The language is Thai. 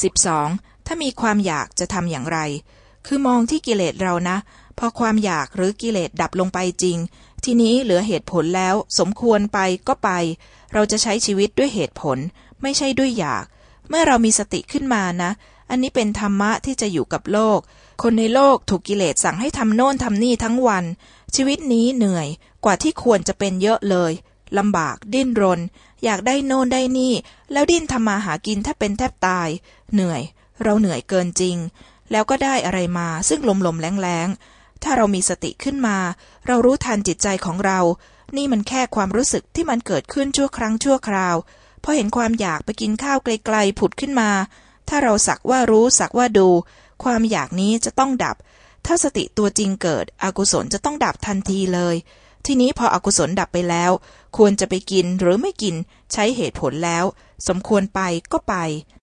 12. ถ้ามีความอยากจะทำอย่างไร คือมองที่กิเลสเรานะ พอความอยากหรือกิเลสดับลงไปจริง ทีนี้เหลือเหตุผลแล้ว สมควรไปก็ไป เราจะใช้ชีวิตด้วยเหตุผล ไม่ใช่ด้วยอยาก เมื่อเรามีสติขึ้นมานะ อันนี้เป็นธรรมะที่จะอยู่กับโลก คนในโลกถูกกิเลสสั่งให้ทำโน่นทำนี่ทั้งวัน ชีวิตนี้เหนื่อยกว่าที่ควรจะเป็นเยอะเลย ลำบาก ดิ้นรน อยากได้โน่นได้นี่ แล้วดิ้นทำมาหากินแทบเป็นแทบตาย เหนื่อย เราเหนื่อยเกินจริง แล้วก็ได้อะไรมาซึ่งลมลมแรงแรงถ้าเรามีสติขึ้นมา เรารู้ทันจิตใจของเรา นี่มันแค่ความรู้สึกที่มันเกิดขึ้นชั่วครั้งชั่วคราวพอเห็นความอยากไปกินข้าวไกลๆผุดขึ้นมา ถ้าเราสักว่ารู้สักว่าดู ความอยากนี้จะต้องดับ ถ้าสติตัวจริงเกิด อกุศลจะต้องดับทันทีเลย ทีนี้พออกุศลดับไปแล้ว ควรจะไปกินหรือไม่กินใช้เหตุผลแล้ว สมควรไปก็ไป